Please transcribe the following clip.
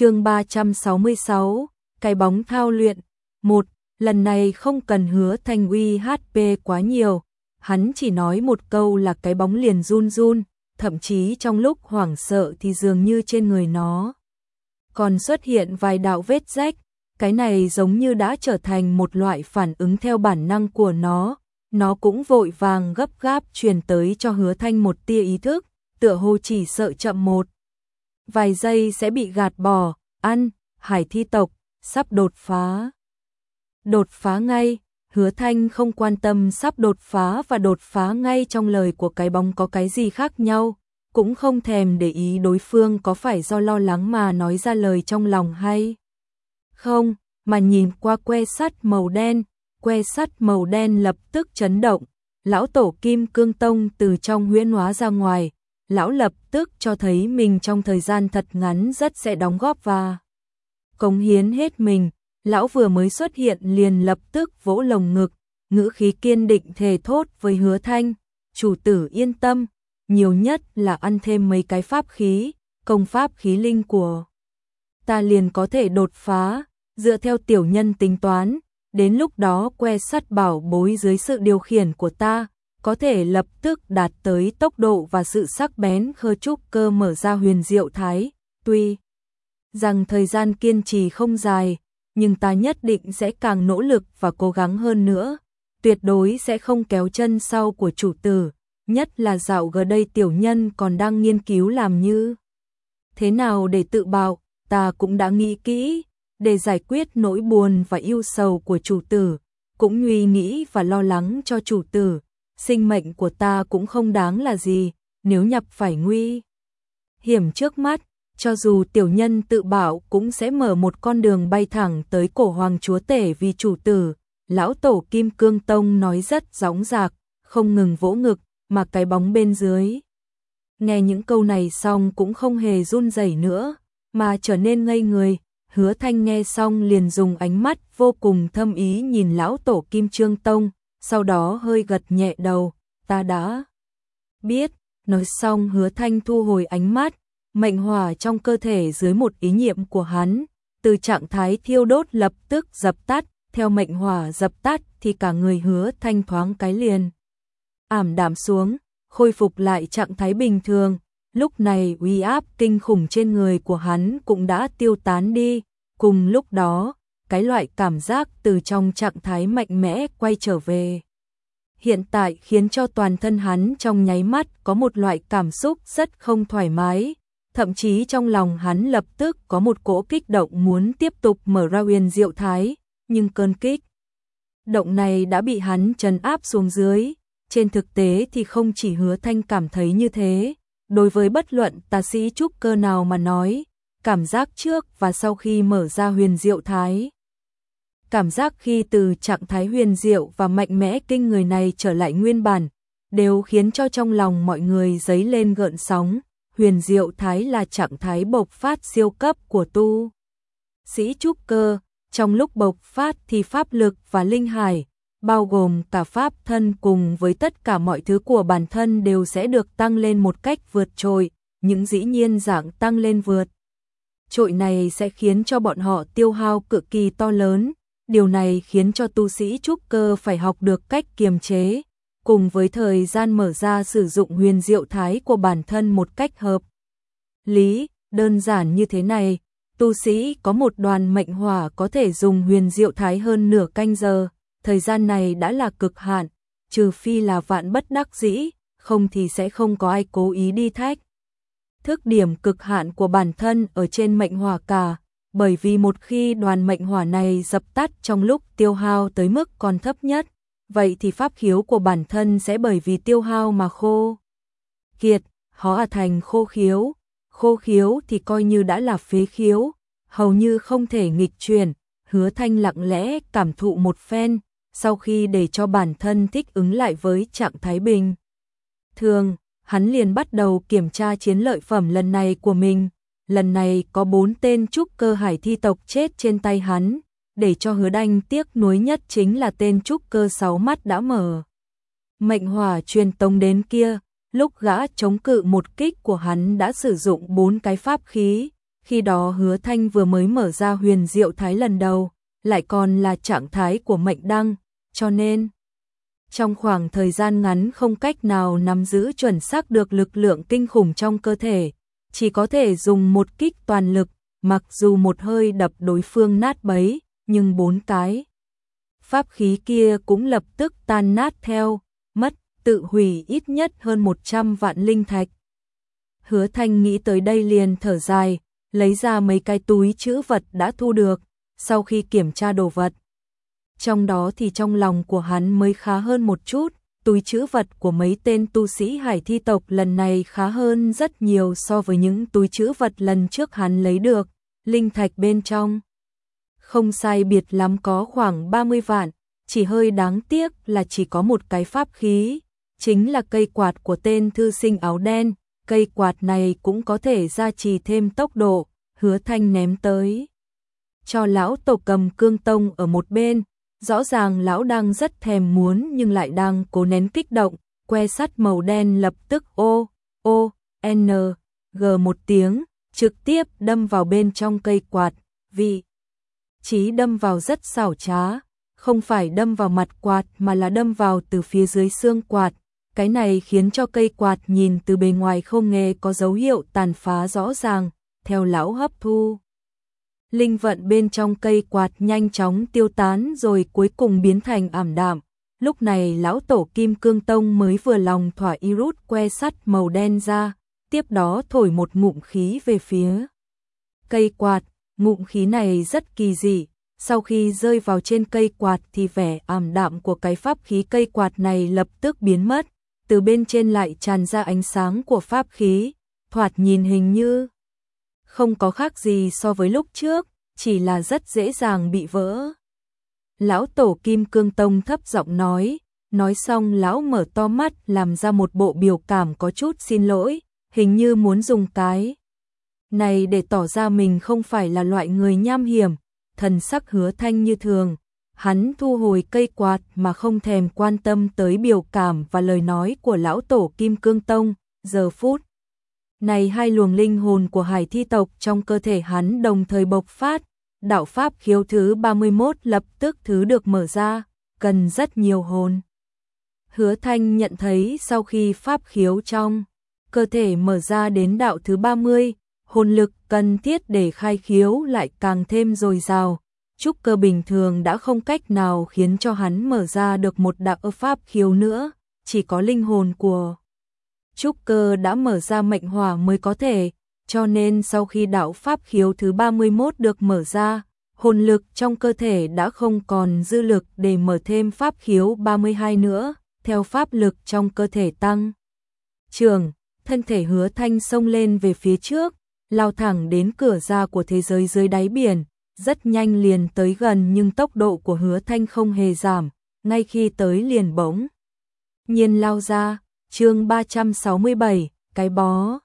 chương 366, cái bóng thao luyện. Một, lần này không cần hứa thanh uy HP quá nhiều, hắn chỉ nói một câu là cái bóng liền run run, thậm chí trong lúc hoảng sợ thì dường như trên người nó còn xuất hiện vài đạo vết rách, cái này giống như đã trở thành một loại phản ứng theo bản năng của nó, nó cũng vội vàng gấp gáp truyền tới cho hứa thanh một tia ý thức, tựa hồ chỉ sợ chậm một. Vài giây sẽ bị gạt bỏ, ăn, hải thi tộc, sắp đột phá. Đột phá ngay, hứa thanh không quan tâm sắp đột phá và đột phá ngay trong lời của cái bóng có cái gì khác nhau, cũng không thèm để ý đối phương có phải do lo lắng mà nói ra lời trong lòng hay không, mà nhìn qua que sắt màu đen, que sắt màu đen lập tức chấn động, lão tổ kim cương tông từ trong huyễn hóa ra ngoài, lão lập tức cho thấy mình trong thời gian thật ngắn rất sẽ đóng góp và cống hiến hết mình, lão vừa mới xuất hiện liền lập tức vỗ lồng ngực, ngữ khí kiên định thề thốt với hứa thanh, chủ tử yên tâm, nhiều nhất là ăn thêm mấy cái pháp khí, công pháp khí linh của ta liền có thể đột phá, dựa theo tiểu nhân tính toán, đến lúc đó que sắt bảo bối dưới sự điều khiển của ta, có thể lập tức đạt tới tốc độ và sự sắc bén khơ trúc cơ mở ra huyền diệu thái, tuy rằng thời gian kiên trì không dài, nhưng ta nhất định sẽ càng nỗ lực và cố gắng hơn nữa, tuyệt đối sẽ không kéo chân sau của chủ tử, nhất là dạo gần đây tiểu nhân còn đang nghiên cứu làm như thế nào để tự bào, ta cũng đã nghĩ kỹ, để giải quyết nỗi buồn và yêu sầu của chủ tử, cũng nguy nghĩ và lo lắng cho chủ tử, sinh mệnh của ta cũng không đáng là gì, nếu nhập phải nguy hiểm trước mắt, cho dù tiểu nhân tự bảo cũng sẽ mở một con đường bay thẳng tới cổ hoàng chúa tể vì chủ tử, lão tổ Kim Cương Tông nói rất gióng giạc, không ngừng vỗ ngực, mà cái bóng bên dưới. Nghe những câu này xong cũng không hề run rẩy nữa, mà trở nên ngây người, hứa thanh nghe xong liền dùng ánh mắt vô cùng thâm ý nhìn lão tổ Kim Trương Tông, sau đó hơi gật nhẹ đầu, ta đã biết, nói xong hứa thanh thu hồi ánh mắt, mệnh hỏa trong cơ thể dưới một ý niệm của hắn, từ trạng thái thiêu đốt lập tức dập tắt, theo mệnh hỏa dập tắt thì cả người hứa thanh thoáng cái liền. Ảm đạm xuống, khôi phục lại trạng thái bình thường, lúc này uy áp kinh khủng trên người của hắn cũng đã tiêu tán đi, cùng lúc đó, cái loại cảm giác từ trong trạng thái mạnh mẽ quay trở về. Hiện tại khiến cho toàn thân hắn trong nháy mắt có một loại cảm xúc rất không thoải mái, thậm chí trong lòng hắn lập tức có một cỗ kích động muốn tiếp tục mở ra huyền diệu thái, nhưng cơn kích động này đã bị hắn trấn áp xuống dưới, trên thực tế thì không chỉ hứa thanh cảm thấy như thế, đối với bất luận tà sĩ trúc cơ nào mà nói, cảm giác trước và sau khi mở ra huyền diệu thái. Cảm giác khi từ trạng thái huyền diệu và mạnh mẽ kinh người này trở lại nguyên bản, đều khiến cho trong lòng mọi người dấy lên gợn sóng. Huyền diệu thái là trạng thái bộc phát siêu cấp của tu. Sĩ trúc cơ, trong lúc bộc phát thì pháp lực và linh hải, bao gồm cả pháp thân cùng với tất cả mọi thứ của bản thân đều sẽ được tăng lên một cách vượt trội, những dĩ nhiên dạng tăng lên vượt. Trội này sẽ khiến cho bọn họ tiêu hao cực kỳ to lớn, điều này khiến cho tu sĩ trúc cơ phải học được cách kiềm chế, cùng với thời gian mở ra sử dụng huyền diệu thái của bản thân một cách hợp. Lý, đơn giản như thế này, tu sĩ có một đoàn mệnh hỏa có thể dùng huyền diệu thái hơn nửa canh giờ, thời gian này đã là cực hạn, trừ phi là vạn bất đắc dĩ, không thì sẽ không có ai cố ý đi thách. Thức điểm cực hạn của bản thân ở trên mệnh hỏa cả, bởi vì một khi đoàn mệnh hỏa này dập tắt trong lúc tiêu hao tới mức còn thấp nhất, vậy thì pháp khiếu của bản thân sẽ bởi vì tiêu hao mà khô. Kiệt, hóa thành khô khiếu, khô khiếu thì coi như đã là phế khiếu, hầu như không thể nghịch chuyển, hứa thanh lặng lẽ cảm thụ một phen, sau khi để cho bản thân thích ứng lại với trạng thái bình. Thường, hắn liền bắt đầu kiểm tra chiến lợi phẩm lần này của mình, lần này có bốn tên trúc cơ hải thi tộc chết trên tay hắn, để cho hứa đanh tiếc nuối nhất chính là tên trúc cơ sáu mắt đã mở. Mệnh hỏa truyền tông đến kia, lúc gã chống cự một kích của hắn đã sử dụng bốn cái pháp khí, Khi đó hứa thanh vừa mới mở ra huyền diệu thái lần đầu, lại còn là trạng thái của mệnh đăng, cho nên trong khoảng thời gian ngắn không cách nào nắm giữ chuẩn xác được lực lượng kinh khủng trong cơ thể, chỉ có thể dùng một kích toàn lực, mặc dù một hơi đập đối phương nát bấy, nhưng bốn cái pháp khí kia cũng lập tức tan nát theo, mất tự hủy ít nhất hơn 100 vạn linh thạch. Hứa Thanh nghĩ tới đây liền thở dài, lấy ra mấy cái túi chữ vật đã thu được, sau khi kiểm tra đồ vật. Trong đó thì trong lòng của hắn mới khá hơn một chút, túi chữ vật của mấy tên tu sĩ hải thi tộc lần này khá hơn rất nhiều so với những túi chữ vật lần trước hắn lấy được, linh thạch bên trong. Không sai biệt lắm có khoảng 30 vạn, chỉ hơi đáng tiếc là chỉ có một cái pháp khí, chính là cây quạt của tên thư sinh áo đen, cây quạt này cũng có thể gia trì thêm tốc độ, hứa thanh ném tới. Cho lão tổ cầm cương tông ở một bên, rõ ràng lão đang rất thèm muốn nhưng lại đang cố nén kích động, que sắt màu đen lập tức ô, ô, n, g một tiếng, trực tiếp đâm vào bên trong cây quạt, vì chí đâm vào rất xảo trá, không phải đâm vào mặt quạt mà là đâm vào từ phía dưới xương quạt, cái này khiến cho cây quạt nhìn từ bề ngoài không nghe có dấu hiệu tàn phá rõ ràng, theo lão hấp thu. Linh vận bên trong cây quạt nhanh chóng tiêu tán rồi cuối cùng biến thành ảm đạm. Lúc này lão tổ Kim Cương Tông mới vừa lòng thỏa y rút que sắt màu đen ra, tiếp đó thổi một ngụm khí về phía cây quạt, ngụm khí này rất kỳ dị, sau khi rơi vào trên cây quạt thì vẻ ảm đạm của cái pháp khí cây quạt này lập tức biến mất, từ bên trên lại tràn ra ánh sáng của pháp khí, thoạt nhìn hình như không có khác gì so với lúc trước, chỉ là rất dễ dàng bị vỡ. Lão tổ Kim Cương Tông thấp giọng nói, nói xong lão mở to mắt làm ra một bộ biểu cảm có chút xin lỗi, hình như muốn dùng cái này để tỏ ra mình không phải là loại người nham hiểm, thần sắc hứa thanh như thường, hắn thu hồi cây quạt mà không thèm quan tâm tới biểu cảm và lời nói của lão tổ Kim Cương Tông, giờ phút. Này hai luồng linh hồn của hải thi tộc trong cơ thể hắn đồng thời bộc phát, đạo pháp khiếu thứ 31 lập tức thứ được mở ra, cần rất nhiều hồn. Hứa Thanh nhận thấy sau khi pháp khiếu trong cơ thể mở ra đến đạo thứ 30, hồn lực cần thiết để khai khiếu lại càng thêm dồi dào, trúc cơ bình thường đã không cách nào khiến cho hắn mở ra được một đạo pháp khiếu nữa, chỉ có linh hồn của trúc cơ đã mở ra mệnh hỏa mới có thể, cho nên sau khi đạo pháp khiếu thứ 31 được mở ra, hồn lực trong cơ thể đã không còn dư lực để mở thêm pháp khiếu 32 nữa, theo pháp lực trong cơ thể tăng. Trường, thân thể hứa thanh sông lên về phía trước, lao thẳng đến cửa ra của thế giới dưới đáy biển, rất nhanh liền tới gần nhưng tốc độ của hứa thanh không hề giảm, ngay khi tới liền bỗng. Nhiên lao ra, chương 367, cái bó.